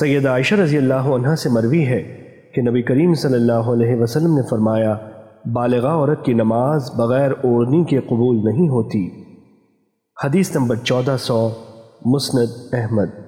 سید عائشہ رضی اللہ عنہ سے مروی ہے کہ نبی کریم صلی اللہ علیہ وسلم نے فرمایا بالغہ عورت کی نماز بغیر اوڑھنی کے قبول نہیں ہوتی۔ حدیث نمبر چودہ سو، مسند احمد۔